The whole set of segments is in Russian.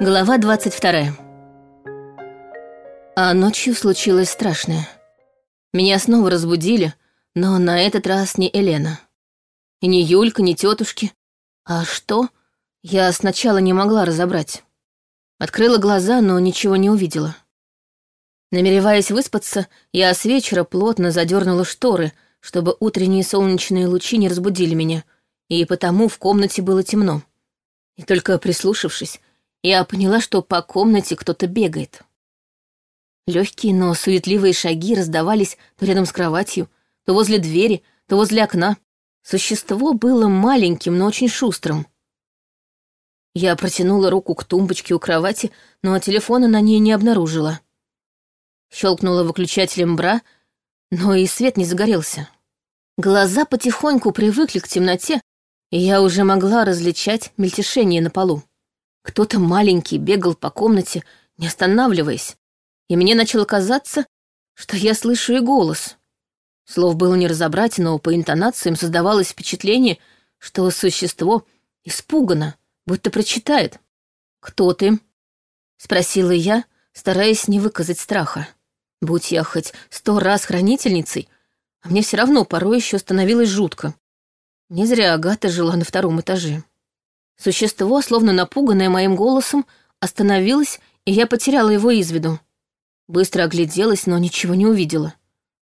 Глава 22. А ночью случилось страшное. Меня снова разбудили, но на этот раз не Елена. И не Юлька, не тетушки. А что? Я сначала не могла разобрать. Открыла глаза, но ничего не увидела. Намереваясь выспаться, я с вечера плотно задернула шторы, чтобы утренние солнечные лучи не разбудили меня, и потому в комнате было темно. И только прислушавшись, я поняла, что по комнате кто-то бегает. Легкие, но суетливые шаги раздавались то рядом с кроватью, то возле двери, то возле окна. Существо было маленьким, но очень шустрым. Я протянула руку к тумбочке у кровати, но телефона на ней не обнаружила. Щелкнула выключателем бра, но и свет не загорелся. Глаза потихоньку привыкли к темноте, и я уже могла различать мельтешение на полу. Кто-то маленький бегал по комнате, не останавливаясь, и мне начало казаться, что я слышу и голос. Слов было не разобрать, но по интонациям создавалось впечатление, что существо испугано, будто прочитает. «Кто ты?» — спросила я, стараясь не выказать страха. Будь я хоть сто раз хранительницей, а мне все равно порой еще становилось жутко. Не зря Агата жила на втором этаже. Существо, словно напуганное моим голосом, остановилось, и я потеряла его из виду. Быстро огляделась, но ничего не увидела.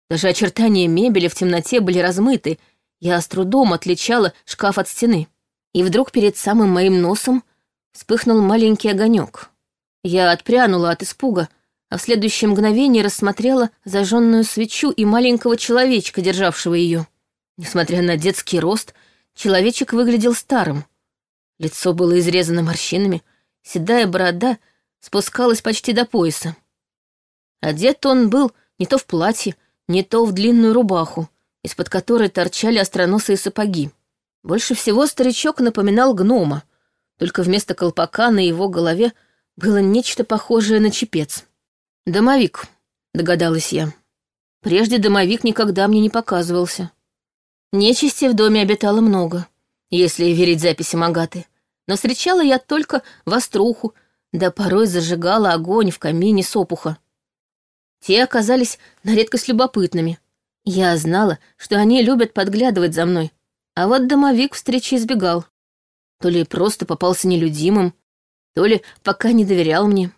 Даже очертания мебели в темноте были размыты, я с трудом отличала шкаф от стены. И вдруг перед самым моим носом вспыхнул маленький огонек. Я отпрянула от испуга, а в следующее мгновение рассмотрела зажженную свечу и маленького человечка, державшего ее. Несмотря на детский рост, человечек выглядел старым — Лицо было изрезано морщинами, седая борода спускалась почти до пояса. Одет он был не то в платье, не то в длинную рубаху, из-под которой торчали остроносые сапоги. Больше всего старичок напоминал гнома, только вместо колпака на его голове было нечто похожее на чепец. «Домовик», — догадалась я. Прежде домовик никогда мне не показывался. Нечисти в доме обитало много если верить записям Агаты. Но встречала я только воструху, да порой зажигала огонь в камине сопуха. Те оказались на редкость любопытными. Я знала, что они любят подглядывать за мной, а вот домовик встречи избегал. То ли просто попался нелюдимым, то ли пока не доверял мне.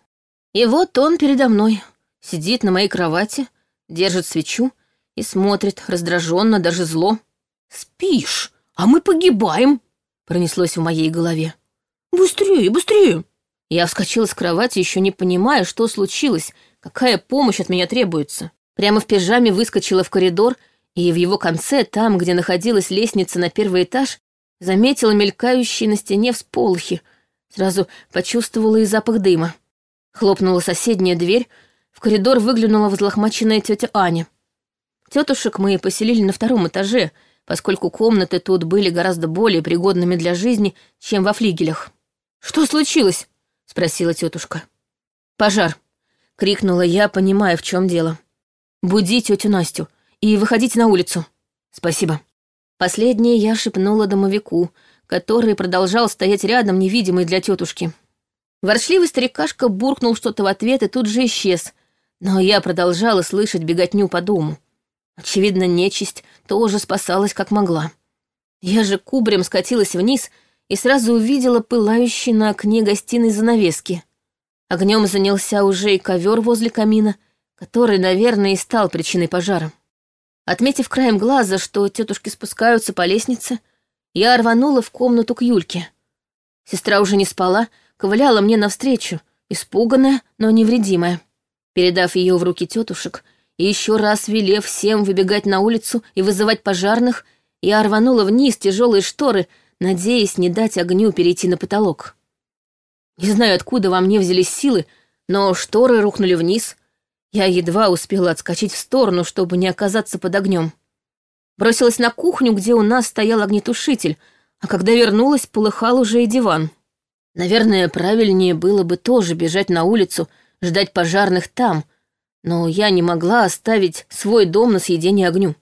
И вот он передо мной, сидит на моей кровати, держит свечу и смотрит раздраженно, даже зло. «Спишь?» а мы погибаем!» — пронеслось в моей голове. «Быстрее, быстрее!» Я вскочила с кровати, еще не понимая, что случилось, какая помощь от меня требуется. Прямо в пижаме выскочила в коридор, и в его конце, там, где находилась лестница на первый этаж, заметила мелькающие на стене всполохи. Сразу почувствовала и запах дыма. Хлопнула соседняя дверь, в коридор выглянула взлохмаченная тетя Аня. Тетушек мы поселили на втором этаже — поскольку комнаты тут были гораздо более пригодными для жизни, чем во флигелях. «Что случилось?» — спросила тетушка. «Пожар», — крикнула я, понимая, в чем дело. «Буди тетю Настю и выходите на улицу». «Спасибо». Последнее я шепнула домовику, который продолжал стоять рядом, невидимый для тетушки. Ворчливый старикашка буркнул что-то в ответ и тут же исчез, но я продолжала слышать беготню по дому. Очевидно, нечисть тоже спасалась как могла. Я же кубрем скатилась вниз и сразу увидела пылающий на окне гостиной занавески. Огнем занялся уже и ковер возле камина, который, наверное, и стал причиной пожара. Отметив краем глаза, что тетушки спускаются по лестнице, я рванула в комнату к Юльке. Сестра уже не спала, ковыляла мне навстречу, испуганная, но невредимая. Передав ее в руки тетушек, и еще раз велев всем выбегать на улицу и вызывать пожарных, я рванула вниз тяжелые шторы, надеясь не дать огню перейти на потолок. Не знаю, откуда во мне взялись силы, но шторы рухнули вниз. Я едва успела отскочить в сторону, чтобы не оказаться под огнем. Бросилась на кухню, где у нас стоял огнетушитель, а когда вернулась, полыхал уже и диван. Наверное, правильнее было бы тоже бежать на улицу, ждать пожарных там — но я не могла оставить свой дом на съедение огню.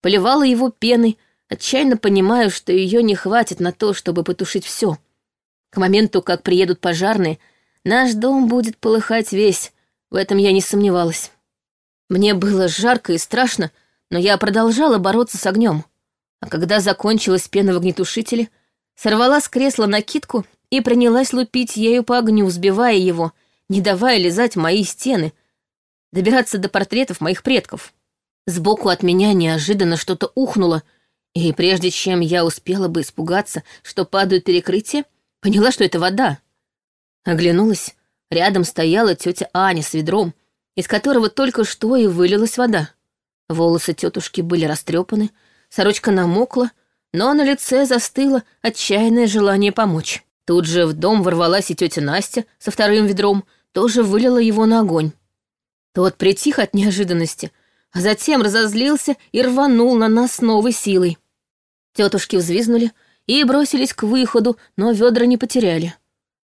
Поливала его пеной, отчаянно понимая, что ее не хватит на то, чтобы потушить все. К моменту, как приедут пожарные, наш дом будет полыхать весь, в этом я не сомневалась. Мне было жарко и страшно, но я продолжала бороться с огнем. А когда закончилась пена в огнетушителе, сорвала с кресла накидку и принялась лупить ею по огню, сбивая его, не давая лизать мои стены, добираться до портретов моих предков. Сбоку от меня неожиданно что-то ухнуло, и прежде чем я успела бы испугаться, что падают перекрытия, поняла, что это вода. Оглянулась, рядом стояла тетя Аня с ведром, из которого только что и вылилась вода. Волосы тетушки были растрепаны, сорочка намокла, но на лице застыло отчаянное желание помочь. Тут же в дом ворвалась и тетя Настя со вторым ведром, тоже вылила его на огонь. Тот притих от неожиданности, а затем разозлился и рванул на нас новой силой. Тетушки взвизнули и бросились к выходу, но ведра не потеряли.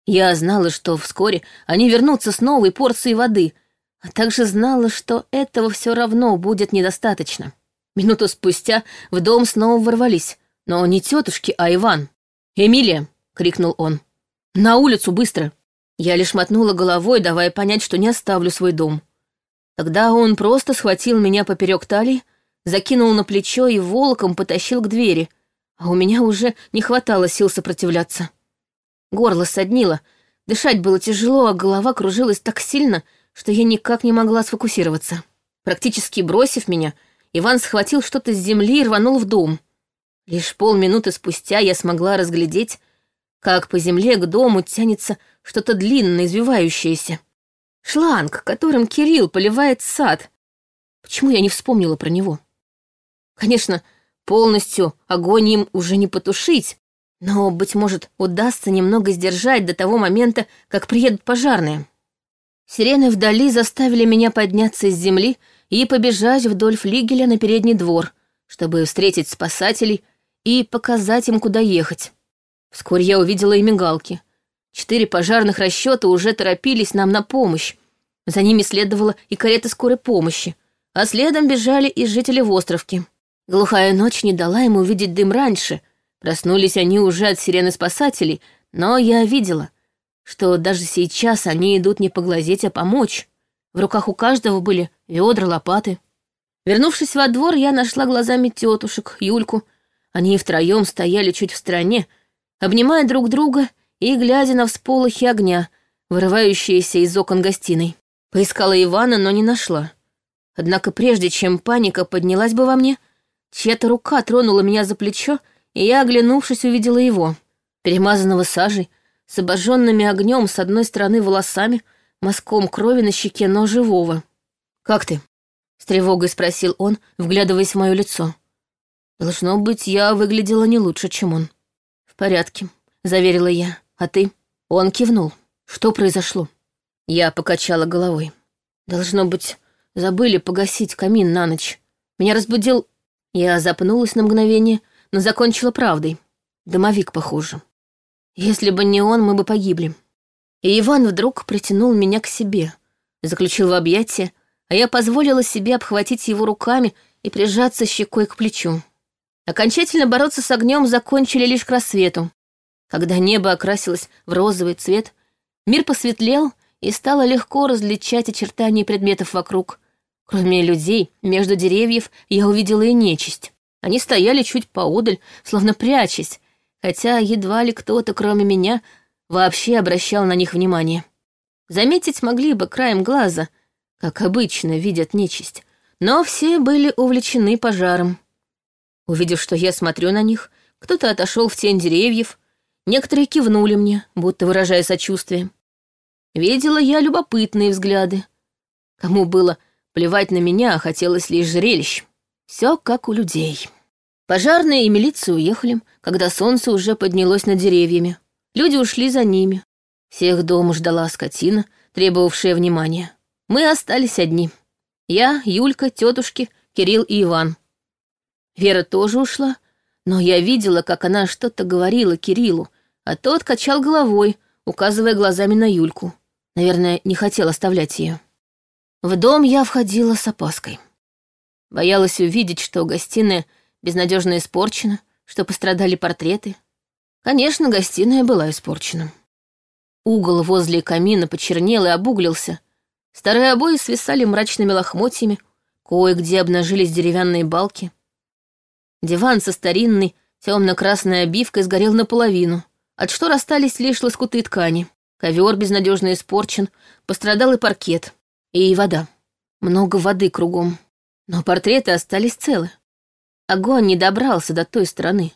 Я знала, что вскоре они вернутся с новой порцией воды, а также знала, что этого все равно будет недостаточно. Минуту спустя в дом снова ворвались, но не тетушки, а Иван. «Эмилия!» — крикнул он. «На улицу, быстро!» Я лишь мотнула головой, давая понять, что не оставлю свой дом. Тогда он просто схватил меня поперек талии, закинул на плечо и волоком потащил к двери, а у меня уже не хватало сил сопротивляться. Горло соднило, дышать было тяжело, а голова кружилась так сильно, что я никак не могла сфокусироваться. Практически бросив меня, Иван схватил что-то с земли и рванул в дом. Лишь полминуты спустя я смогла разглядеть, как по земле к дому тянется что-то длинное, извивающееся. Шланг, которым Кирилл поливает сад. Почему я не вспомнила про него? Конечно, полностью огонь им уже не потушить, но, быть может, удастся немного сдержать до того момента, как приедут пожарные. Сирены вдали заставили меня подняться с земли и побежать вдоль флигеля на передний двор, чтобы встретить спасателей и показать им, куда ехать. Вскоре я увидела и мигалки. Четыре пожарных расчета уже торопились нам на помощь. За ними следовала и карета скорой помощи, а следом бежали и жители островки. Глухая ночь не дала им увидеть дым раньше. Проснулись они уже от сирены спасателей, но я видела, что даже сейчас они идут не поглазеть, а помочь. В руках у каждого были ведра, лопаты. Вернувшись во двор, я нашла глазами тетушек, Юльку. Они втроем стояли чуть в стороне, обнимая друг друга и глядя на всполохи огня, вырывающиеся из окон гостиной. Поискала Ивана, но не нашла. Однако прежде чем паника поднялась бы во мне, чья-то рука тронула меня за плечо, и я, оглянувшись, увидела его, перемазанного сажей, с обожженными огнем с одной стороны волосами, мазком крови на щеке, но живого. «Как ты?» — с тревогой спросил он, вглядываясь в мое лицо. Должно быть, я выглядела не лучше, чем он. «В порядке», — заверила я. А ты? Он кивнул. Что произошло? Я покачала головой. Должно быть, забыли погасить камин на ночь. Меня разбудил... Я запнулась на мгновение, но закончила правдой. Домовик, похоже. Если бы не он, мы бы погибли. И Иван вдруг притянул меня к себе, заключил в объятия, а я позволила себе обхватить его руками и прижаться щекой к плечу. Окончательно бороться с огнем закончили лишь к рассвету. Когда небо окрасилось в розовый цвет, мир посветлел, и стало легко различать очертания предметов вокруг. Кроме людей, между деревьев я увидела и нечисть. Они стояли чуть поодаль, словно прячась, хотя едва ли кто-то, кроме меня, вообще обращал на них внимание. Заметить могли бы краем глаза, как обычно видят нечисть, но все были увлечены пожаром. Увидев, что я смотрю на них, кто-то отошел в тень деревьев, Некоторые кивнули мне, будто выражая сочувствие. Видела я любопытные взгляды. Кому было плевать на меня, а хотелось лишь зрелищ. Все как у людей. Пожарные и милиция уехали, когда солнце уже поднялось над деревьями. Люди ушли за ними. Всех дома ждала скотина, требовавшая внимания. Мы остались одни. Я, Юлька, тетушки, Кирилл и Иван. Вера тоже ушла, но я видела, как она что-то говорила Кириллу, а тот качал головой, указывая глазами на Юльку. Наверное, не хотел оставлять ее. В дом я входила с опаской. Боялась увидеть, что гостиная безнадежно испорчена, что пострадали портреты. Конечно, гостиная была испорчена. Угол возле камина почернел и обуглился. Старые обои свисали мрачными лохмотьями, кое-где обнажились деревянные балки. Диван со старинной темно-красной обивкой сгорел наполовину, от что расстались лишь лоскуты ткани. Ковер безнадежно испорчен, пострадал и паркет, и вода. Много воды кругом. Но портреты остались целы. Огонь не добрался до той стороны.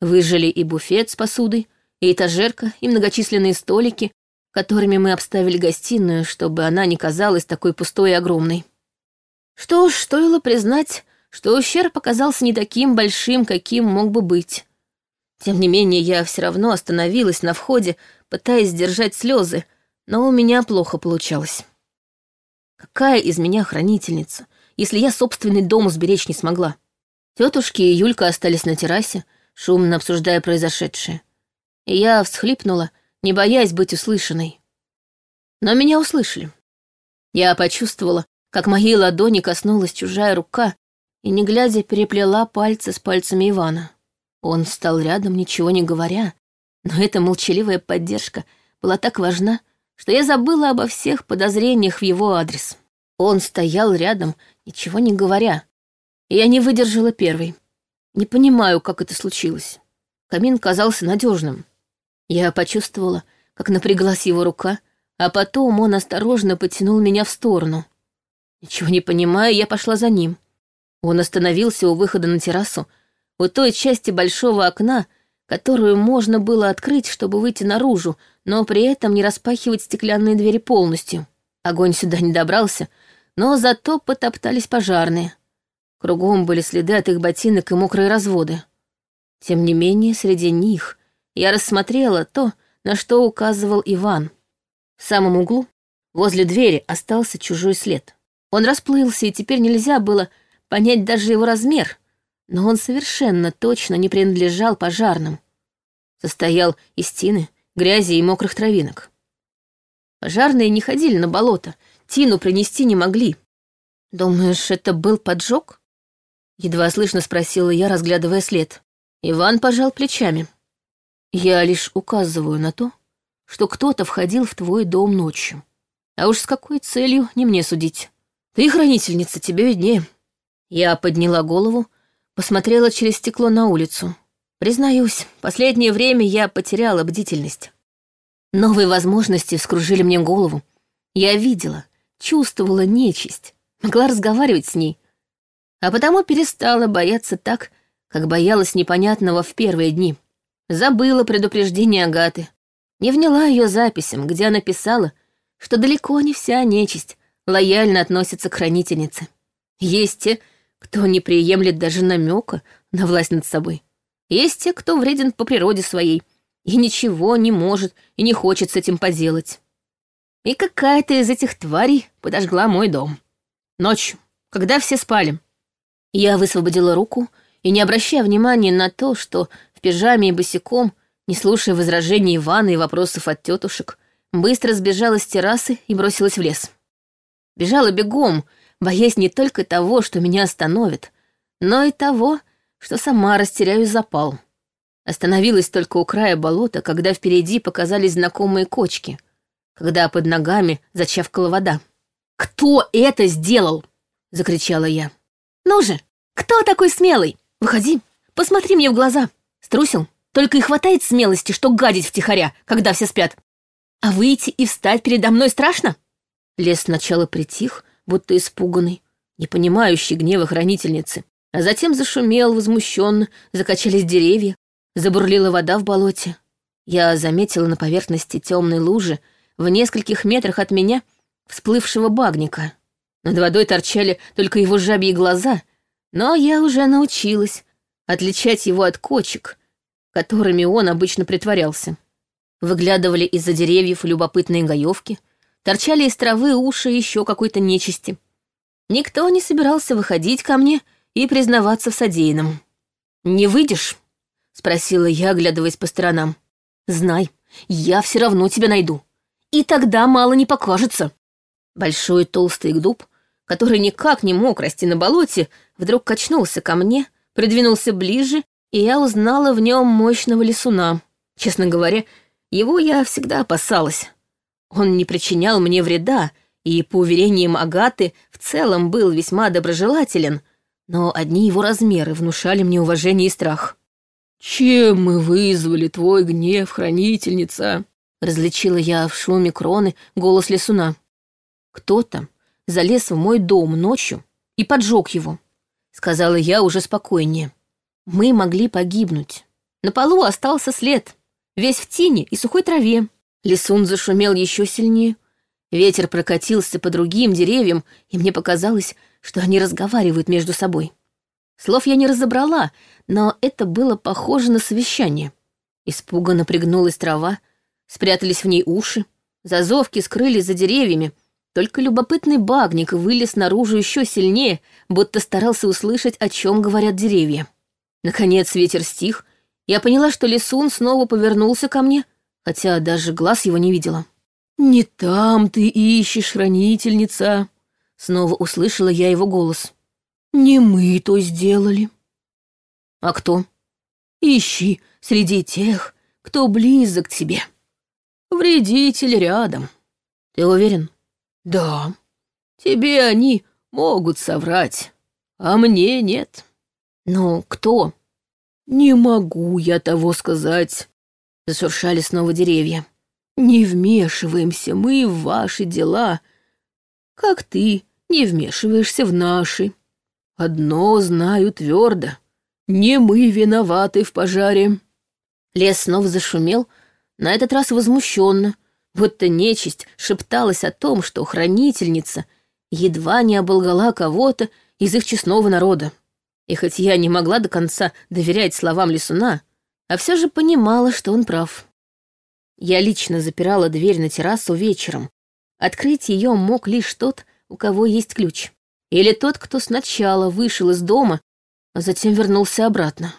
Выжили и буфет с посудой, и этажерка, и многочисленные столики, которыми мы обставили гостиную, чтобы она не казалась такой пустой и огромной. Что ж, стоило признать, что ущерб оказался не таким большим, каким мог бы быть. Тем не менее, я все равно остановилась на входе, пытаясь сдержать слезы, но у меня плохо получалось. Какая из меня хранительница, если я собственный дом сберечь не смогла? Тетушки и Юлька остались на террасе, шумно обсуждая произошедшее. И я всхлипнула, не боясь быть услышанной. Но меня услышали. Я почувствовала, как моей ладони коснулась чужая рука и, не глядя, переплела пальцы с пальцами Ивана. Он встал рядом, ничего не говоря, но эта молчаливая поддержка была так важна, что я забыла обо всех подозрениях в его адрес. Он стоял рядом, ничего не говоря, и я не выдержала первой. Не понимаю, как это случилось. Камин казался надежным. Я почувствовала, как напряглась его рука, а потом он осторожно потянул меня в сторону. Ничего не понимая, я пошла за ним. Он остановился у выхода на террасу, у той части большого окна, которую можно было открыть, чтобы выйти наружу, но при этом не распахивать стеклянные двери полностью. Огонь сюда не добрался, но зато потоптались пожарные. Кругом были следы от их ботинок и мокрые разводы. Тем не менее, среди них я рассмотрела то, на что указывал Иван. В самом углу, возле двери, остался чужой след. Он расплылся, и теперь нельзя было понять даже его размер, но он совершенно точно не принадлежал пожарным. Состоял из тины, грязи и мокрых травинок. Пожарные не ходили на болото, тину принести не могли. «Думаешь, это был поджог?» Едва слышно спросила я, разглядывая след. Иван пожал плечами. «Я лишь указываю на то, что кто-то входил в твой дом ночью. А уж с какой целью, не мне судить. Ты хранительница, тебе виднее». Я подняла голову, посмотрела через стекло на улицу. Признаюсь, последнее время я потеряла бдительность. Новые возможности вскружили мне голову. Я видела, чувствовала нечисть, могла разговаривать с ней, а потому перестала бояться так, как боялась непонятного в первые дни. Забыла предупреждение Агаты, не вняла ее записям, где она писала, что далеко не вся нечисть лояльно относится к хранительнице. Есть те, кто не приемлет даже намека на власть над собой. Есть те, кто вреден по природе своей и ничего не может и не хочет с этим поделать. И какая-то из этих тварей подожгла мой дом. Ночью, когда все спали. Я высвободила руку и, не обращая внимания на то, что в пижаме и босиком, не слушая возражений Ивана и вопросов от тетушек, быстро сбежала с террасы и бросилась в лес. Бежала бегом, боясь не только того, что меня остановит, но и того, что сама растеряю запал. Остановилась только у края болота, когда впереди показались знакомые кочки, когда под ногами зачавкала вода. «Кто это сделал?» — закричала я. «Ну же, кто такой смелый? Выходи, посмотри мне в глаза. Струсил? Только и хватает смелости, что гадить втихаря, когда все спят. А выйти и встать передо мной страшно?» Лес сначала притих, будто испуганный, не понимающий гнева хранительницы. А затем зашумел возмущенно, закачались деревья, забурлила вода в болоте. Я заметила на поверхности темной лужи в нескольких метрах от меня всплывшего багника. Над водой торчали только его жабьи глаза, но я уже научилась отличать его от кочек, которыми он обычно притворялся. Выглядывали из-за деревьев любопытные гаевки, торчали из травы уши еще какой-то нечисти. Никто не собирался выходить ко мне и признаваться в содеянном. «Не выйдешь?» — спросила я, оглядываясь по сторонам. «Знай, я все равно тебя найду. И тогда мало не покажется». Большой толстый дуб, который никак не мог расти на болоте, вдруг качнулся ко мне, придвинулся ближе, и я узнала в нем мощного лесуна. Честно говоря, Его я всегда опасалась. Он не причинял мне вреда и, по уверениям Агаты, в целом был весьма доброжелателен, но одни его размеры внушали мне уважение и страх. «Чем мы вызвали твой гнев, хранительница?» Различила я в шуме кроны голос лесуна. Кто-то залез в мой дом ночью и поджег его, сказала я уже спокойнее. Мы могли погибнуть. На полу остался след, весь в тени и сухой траве. Лисун зашумел еще сильнее. Ветер прокатился по другим деревьям, и мне показалось, что они разговаривают между собой. Слов я не разобрала, но это было похоже на совещание. Испуганно пригнулась трава, спрятались в ней уши, зазовки скрылись за деревьями, только любопытный багник вылез наружу еще сильнее, будто старался услышать, о чем говорят деревья. Наконец ветер стих, я поняла, что лисун снова повернулся ко мне, хотя даже глаз его не видела. «Не там ты ищешь, хранительница!» Снова услышала я его голос. «Не мы то сделали». «А кто?» «Ищи среди тех, кто близок к тебе. Вредитель рядом». «Ты уверен?» «Да. Тебе они могут соврать, а мне нет». «Ну, кто?» «Не могу я того сказать», — зашуршали снова деревья. «Не вмешиваемся мы в ваши дела, как ты не вмешиваешься в наши. Одно знаю твердо, не мы виноваты в пожаре». Лес снова зашумел, на этот раз возмущенно, будто нечисть шепталась о том, что хранительница едва не оболгала кого-то из их честного народа. И хоть я не могла до конца доверять словам Лисуна, а все же понимала, что он прав. Я лично запирала дверь на террасу вечером. Открыть ее мог лишь тот, у кого есть ключ. Или тот, кто сначала вышел из дома, а затем вернулся обратно.